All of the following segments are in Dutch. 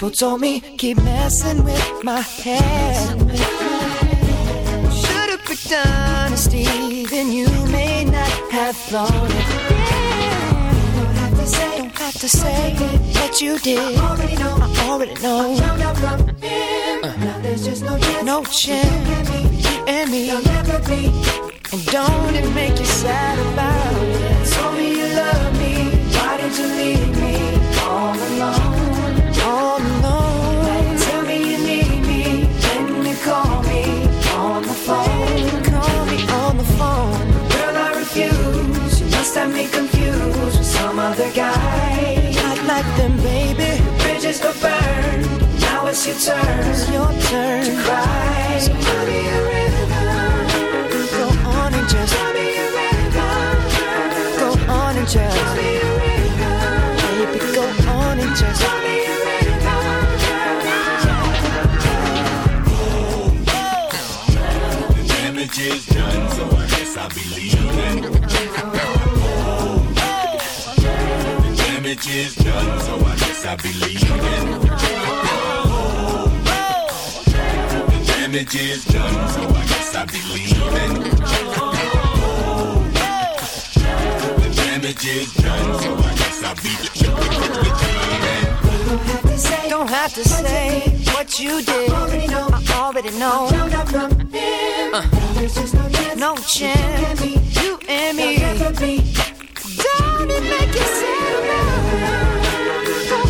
People told me keep messing with my head. Should've picked honesty, then you may not have thought it. Don't have to say, don't have to say that you did. I already know. I already know. I found out from him. Uh. Now there's just no chance. No chance. You and me. There'll never be. And don't it make you sad about it? Told me you love me kisses, burn. Now it's your turn. It's your turn to cry. So me a. Go on and just. Tell me a river. Go on and just. Tell me a river. Baby, go on and just. Tell me a rhythm. damage is done, so I guess I'll be leaving. which is done, So I guess I believe in oh, the damage is done. So I guess I believe in oh, the damage is done. So I guess I believe in. Don't have to say, don't have to say what you did. I already know. I already know. I uh, no chance. No chance. You and me. Don't it make you sad about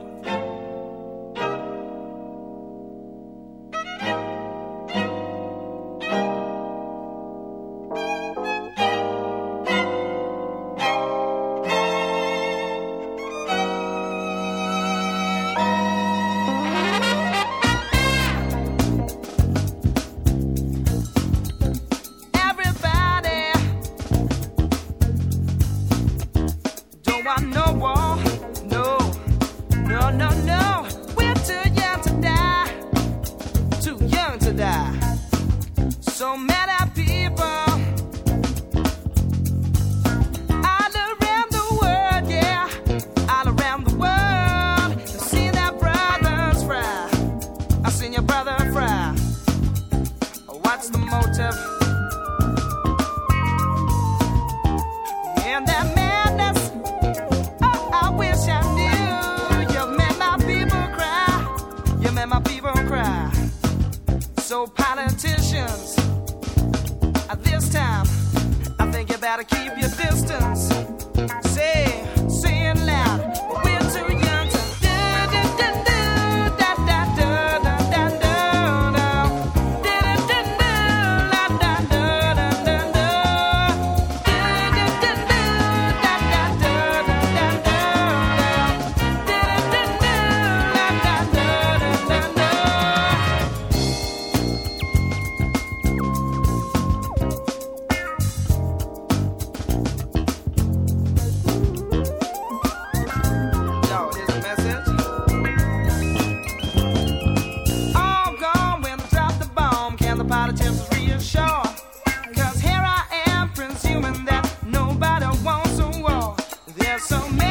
so many.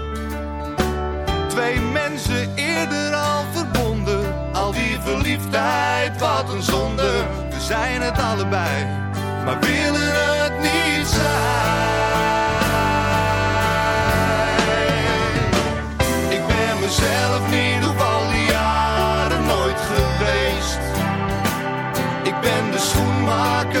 twee mensen eerder al verbonden. Al die verliefdheid, wat een zonde. We zijn het allebei, maar willen het niet zijn. Ik ben mezelf niet op al die jaren nooit geweest. Ik ben de schoenmaker.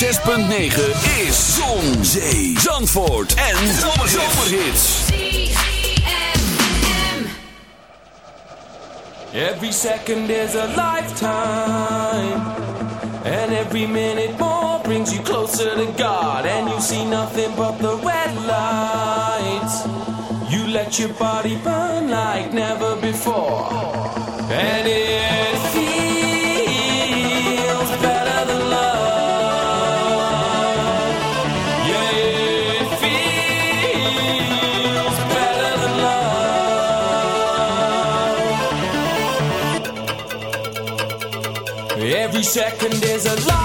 106.9 is Zon, Zee, Zandvoort en Zomerhits. Every second is a lifetime. And every minute more brings you closer to God. And you see nothing but the red lights. You let your body burn like never before. And it's... second is a lie.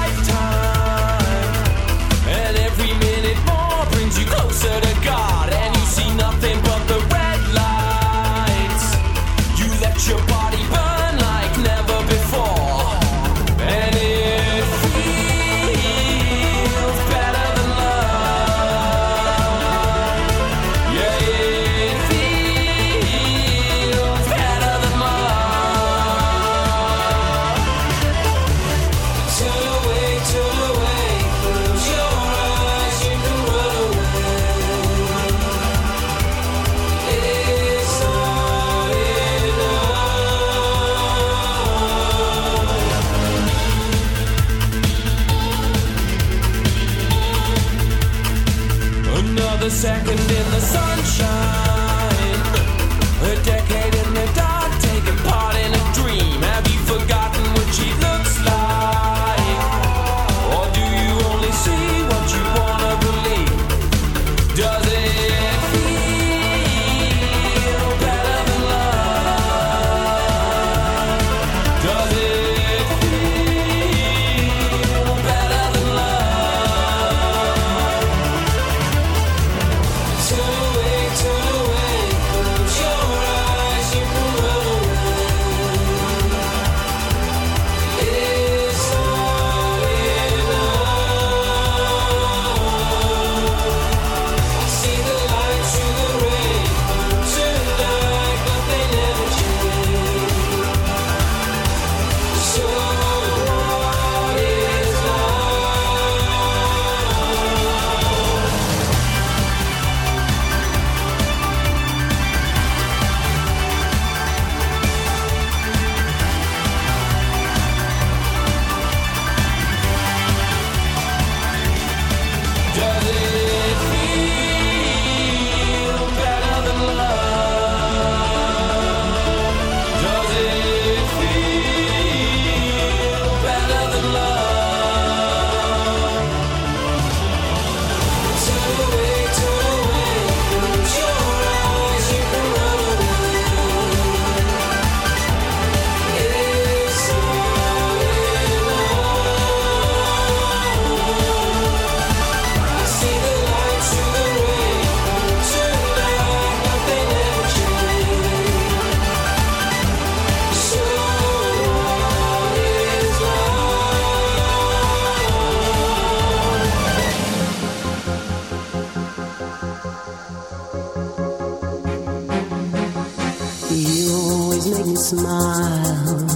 always make me smile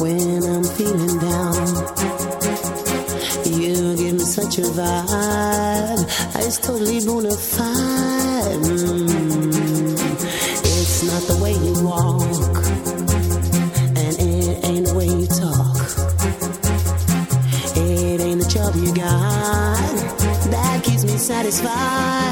when I'm feeling down. You give me such a vibe, it's totally bona fide. Mm. It's not the way you walk, and it ain't the way you talk. It ain't the job you got that keeps me satisfied.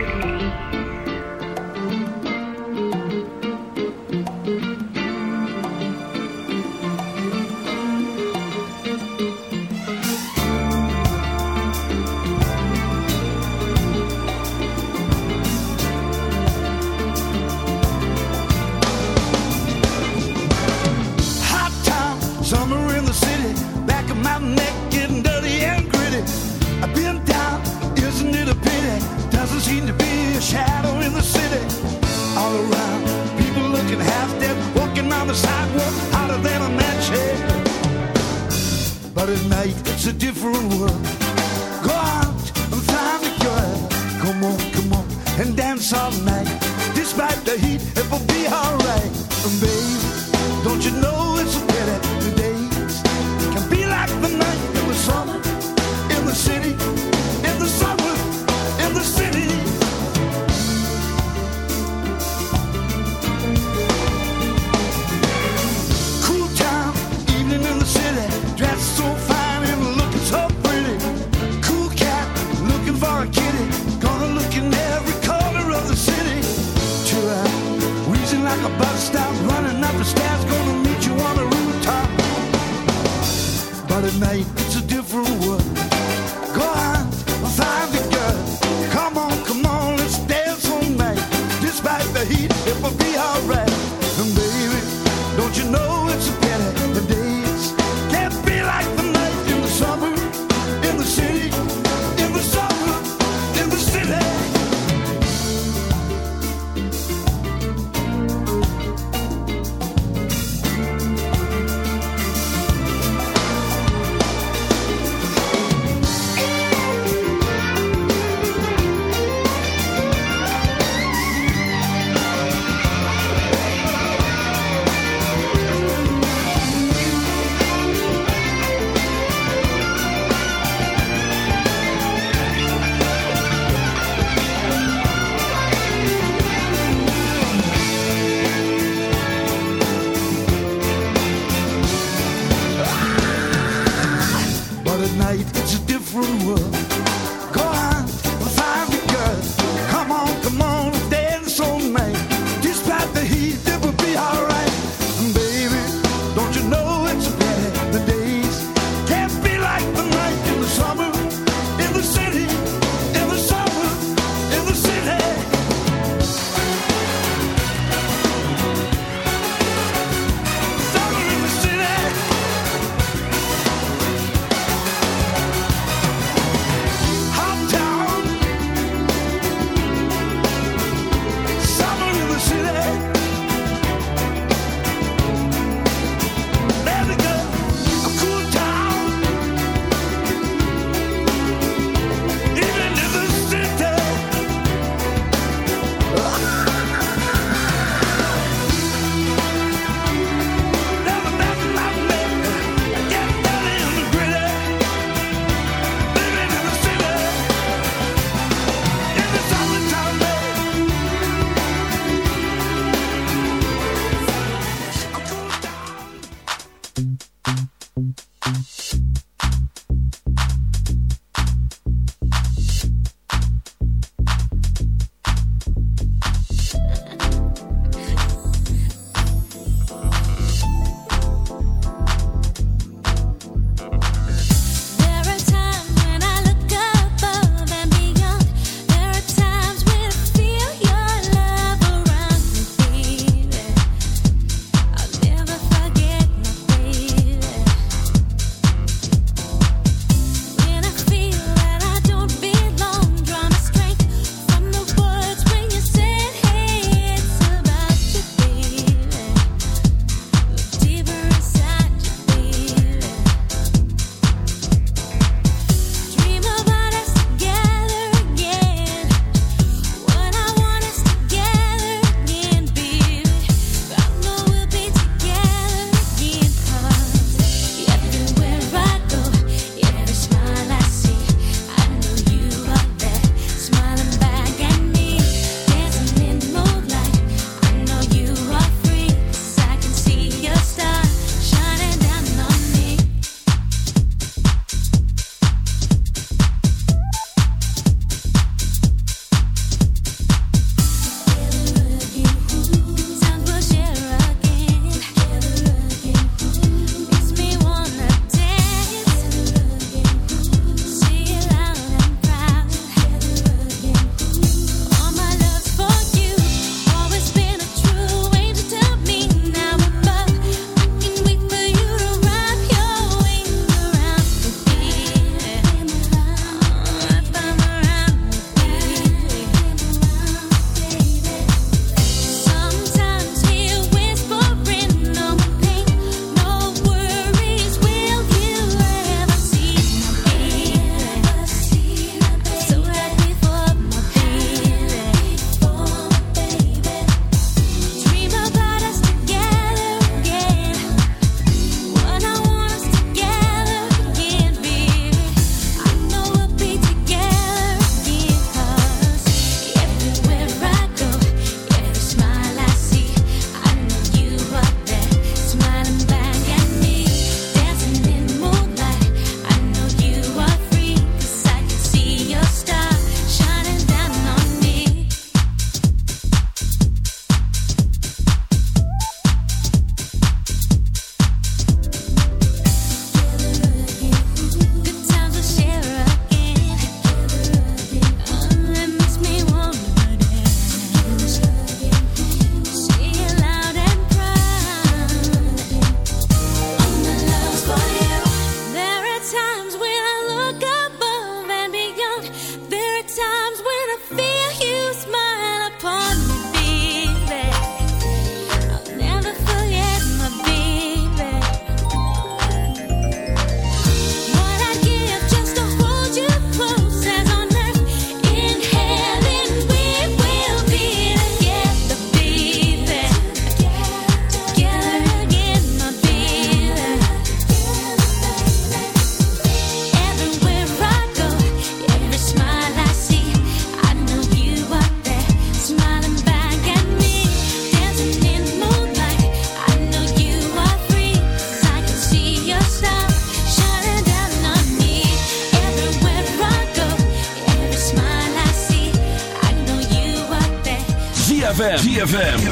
ZFM.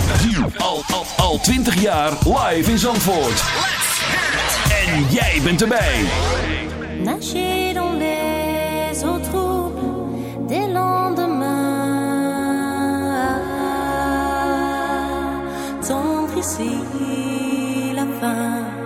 Al, al, al 20 jaar live in Zandvoort. En jij bent erbij. Nager dans les autres troubles des lendemains. Tendre ici la fin.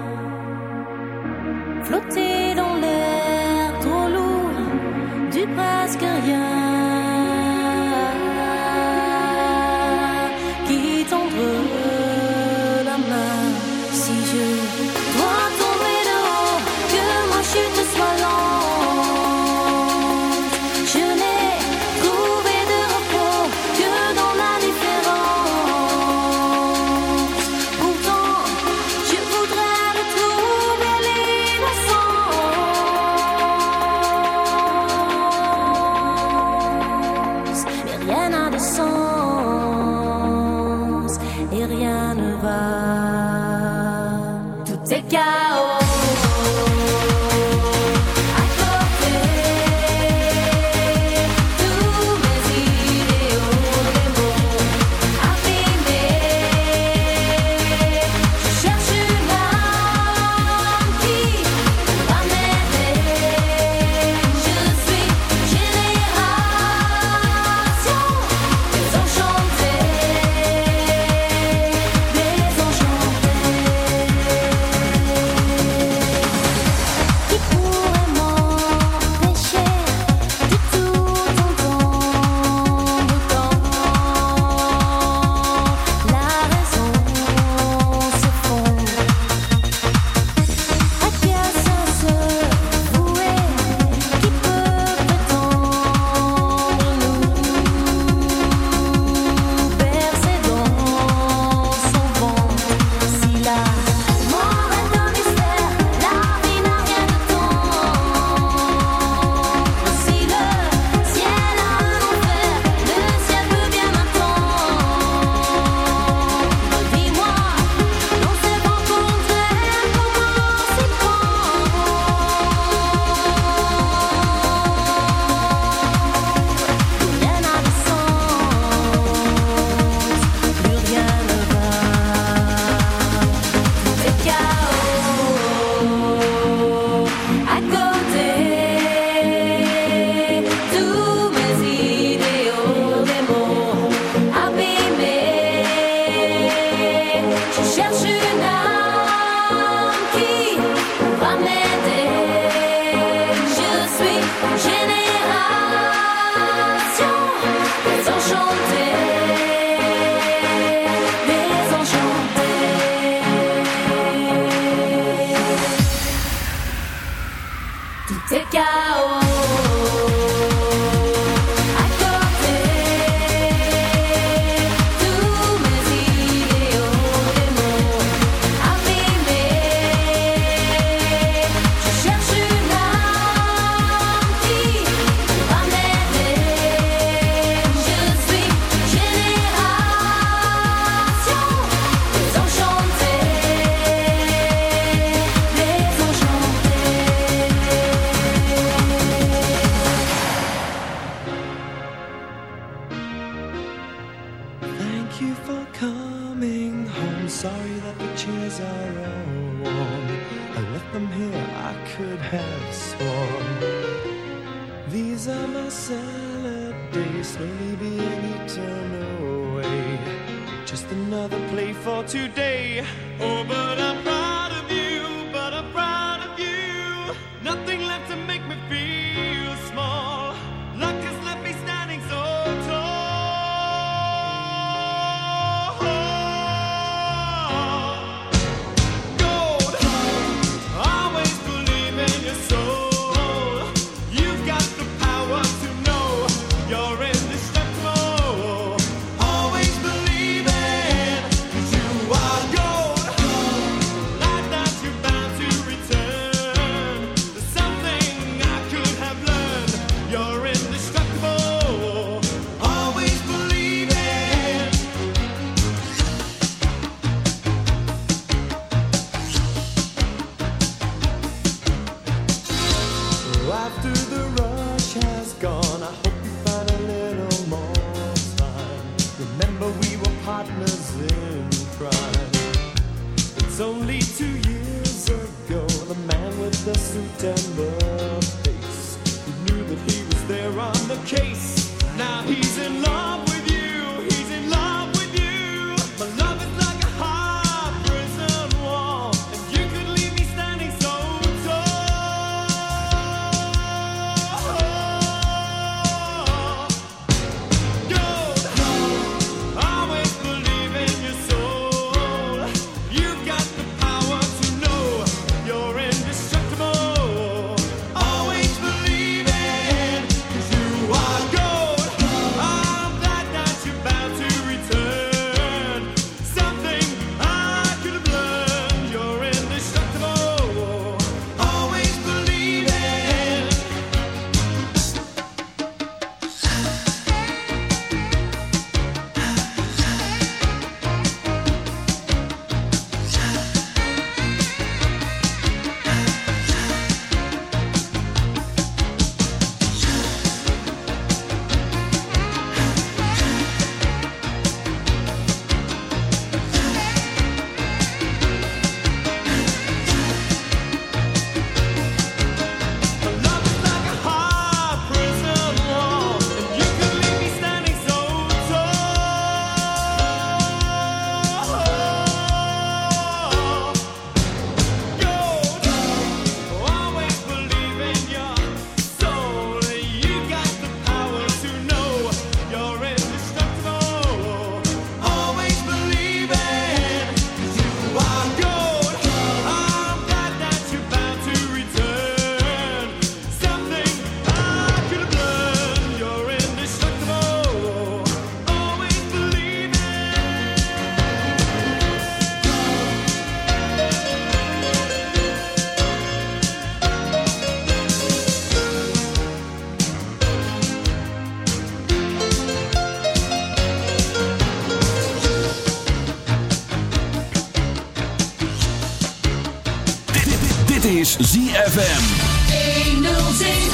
is ZFM.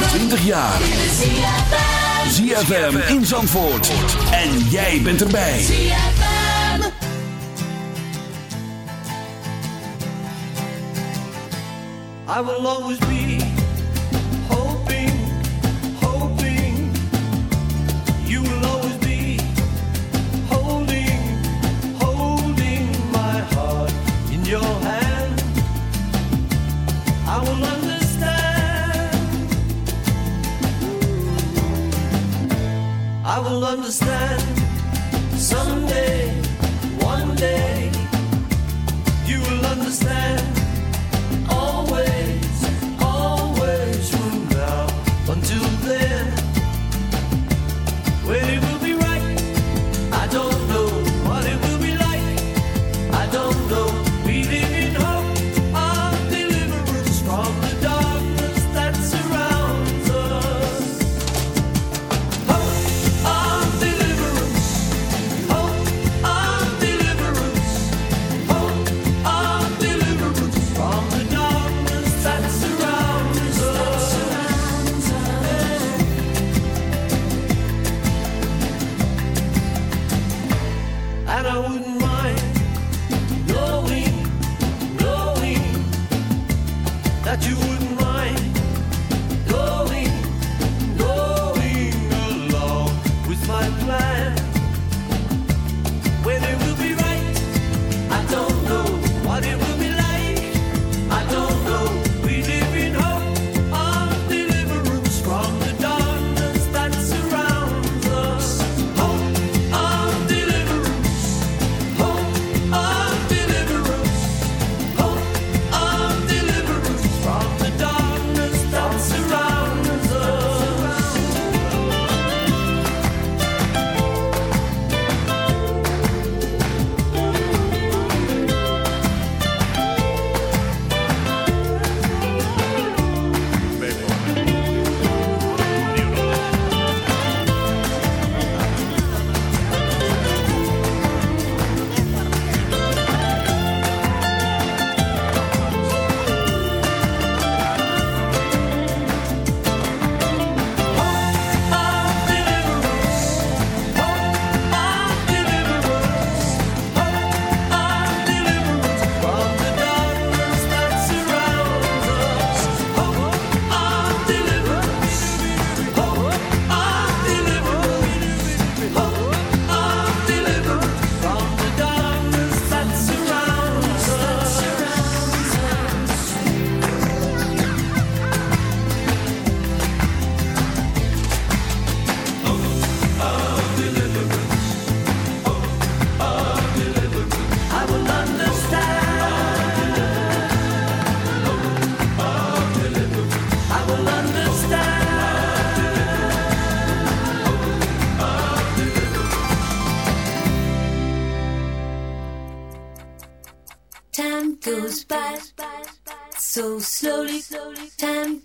20 jaar. ZFM in Zandvoort. En jij bent erbij. ZFM. I will always be 天。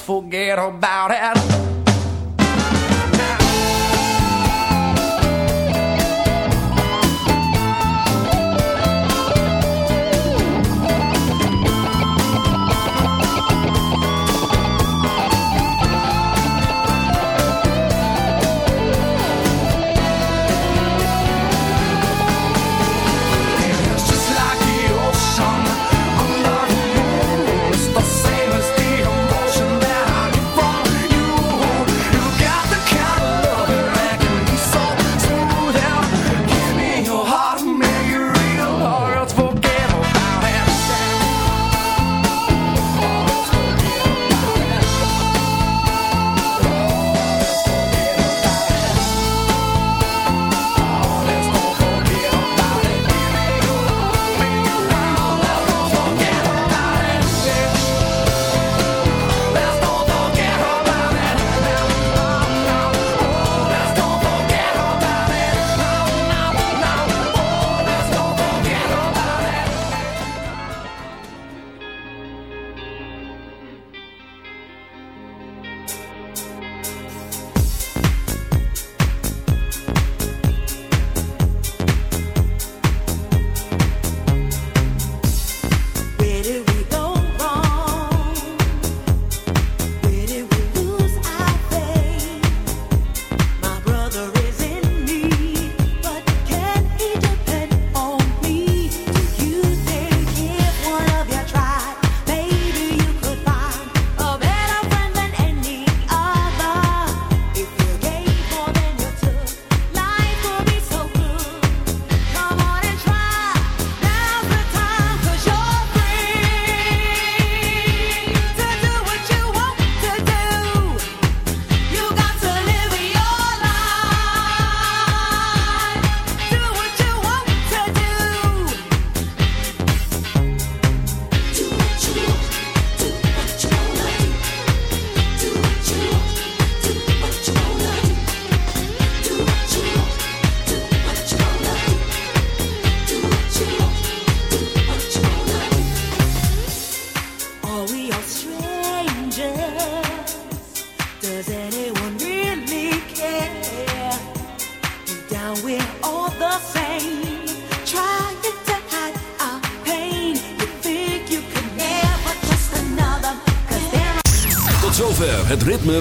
forget about it.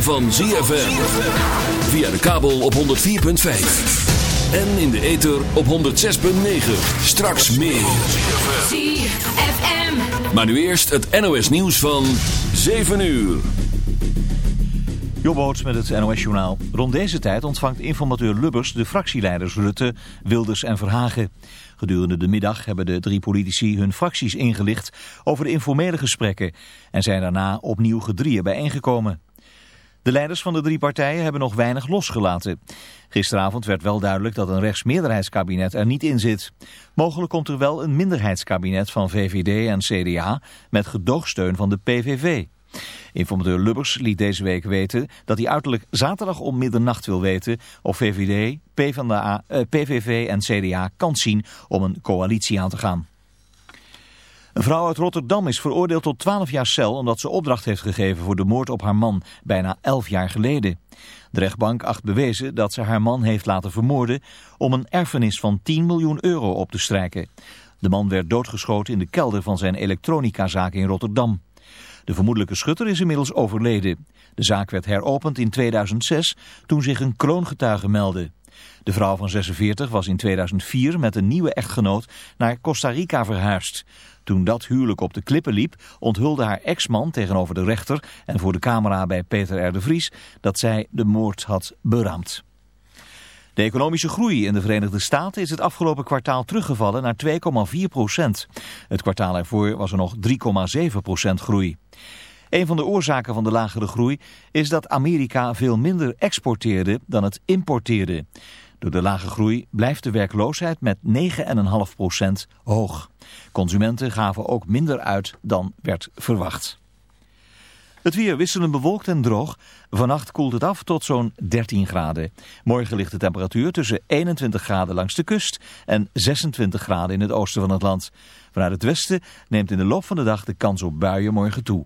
Van ZFM. Via de kabel op 104.5. En in de ether op 106.9. Straks meer. ZFM. Maar nu eerst het NOS nieuws van 7 uur. Jobboots met het NOS-journaal. Rond deze tijd ontvangt informateur Lubbers de fractieleiders Rutte, Wilders en Verhagen. Gedurende de middag hebben de drie politici hun fracties ingelicht over de informele gesprekken en zijn daarna opnieuw gedrieën bijeengekomen. De leiders van de drie partijen hebben nog weinig losgelaten. Gisteravond werd wel duidelijk dat een rechtsmeerderheidskabinet er niet in zit. Mogelijk komt er wel een minderheidskabinet van VVD en CDA met gedoogsteun van de PVV. Informateur Lubbers liet deze week weten dat hij uiterlijk zaterdag om middernacht wil weten of VVD, PvdA, eh, PVV en CDA kans zien om een coalitie aan te gaan. Een vrouw uit Rotterdam is veroordeeld tot 12 jaar cel omdat ze opdracht heeft gegeven voor de moord op haar man bijna 11 jaar geleden. De rechtbank acht bewezen dat ze haar man heeft laten vermoorden om een erfenis van 10 miljoen euro op te strijken. De man werd doodgeschoten in de kelder van zijn elektronicazaak in Rotterdam. De vermoedelijke schutter is inmiddels overleden. De zaak werd heropend in 2006 toen zich een kroongetuige meldde. De vrouw van 46 was in 2004 met een nieuwe echtgenoot naar Costa Rica verhuisd. Toen dat huwelijk op de klippen liep, onthulde haar ex-man tegenover de rechter en voor de camera bij Peter R. de Vries dat zij de moord had beraamd. De economische groei in de Verenigde Staten is het afgelopen kwartaal teruggevallen naar 2,4 procent. Het kwartaal ervoor was er nog 3,7 procent groei. Een van de oorzaken van de lagere groei is dat Amerika veel minder exporteerde dan het importeerde. Door de lage groei blijft de werkloosheid met 9,5 procent hoog. Consumenten gaven ook minder uit dan werd verwacht. Het weer wisselend bewolkt en droog. Vannacht koelt het af tot zo'n 13 graden. Morgen ligt de temperatuur tussen 21 graden langs de kust en 26 graden in het oosten van het land. Vanuit het westen neemt in de loop van de dag de kans op buien morgen toe.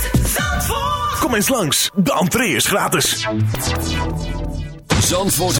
Kom eens langs, de entree is gratis. Zandvoort